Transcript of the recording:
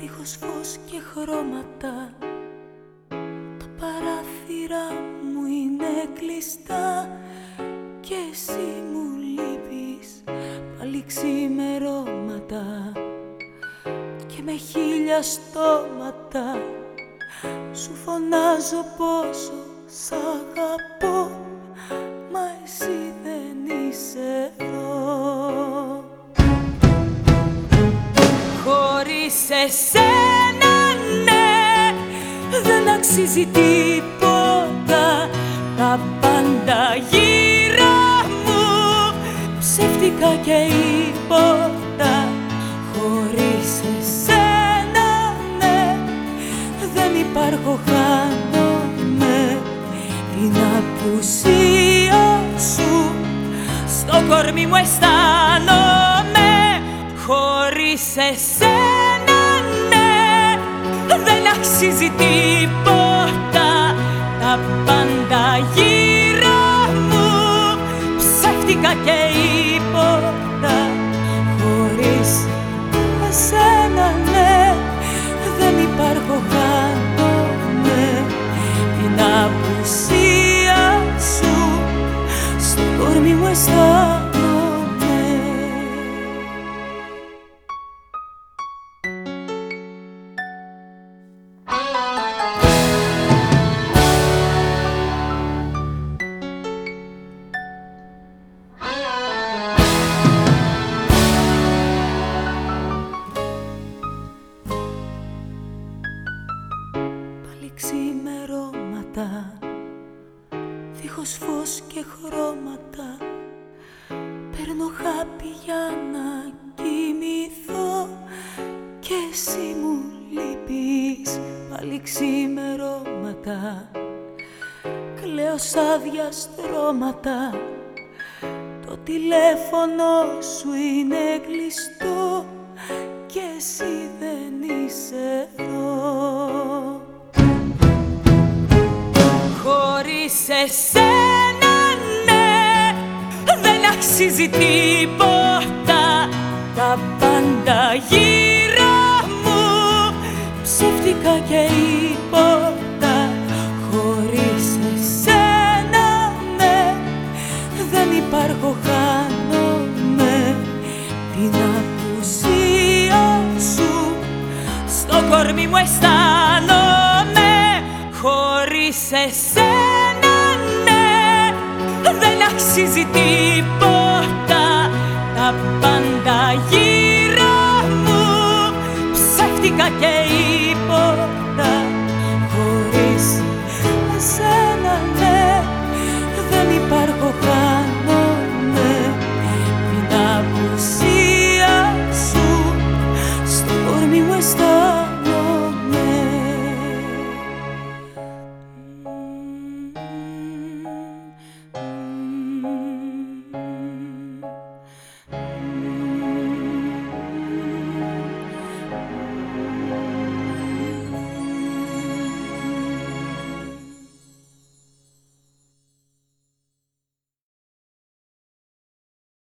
χρώματα Δίχως φως και χρώματα. Τα παράθυρα μου είναι κλειστά Και εσύ μου λείπεις πάλι ξημερώματα. Και με χίλια στόματα Σου φωνάζω πόσο σ' αγαπώ εσένα ναι. Δεν αξίζει τίποτα. Τα πάντα γύρω μου. Ψεύτικα και υπότα Χωρίς εσένα ναι. Δεν υπάρχω χάνομαι. Την απουσία σου. Στο κορμί μου αισθάνομαι. Χωρίς εσένα Δεν αξίζει τίποτα ξημερώματα Δίχως φως και χρώματα. Παίρνω χάπι για να κοιμηθώ Και εσύ μου λείπεις Πάλι ξημερώματα. Κλαίω σαν διαστρώματα Το τηλέφωνο σου είναι κλειστό Χωρίς εσένα ναι. Δεν αξίζει τίποτα. Τα πάντα γύρω μου Ψεύτικα και υπότα Χωρίς εσένα ναι Δεν υπάρχω χάνομαι. Την απουσία σου Στο κορμί μου αισθάνομαι. Χωρίς εσένα ναι Δεν αξίζει τίποτα Τα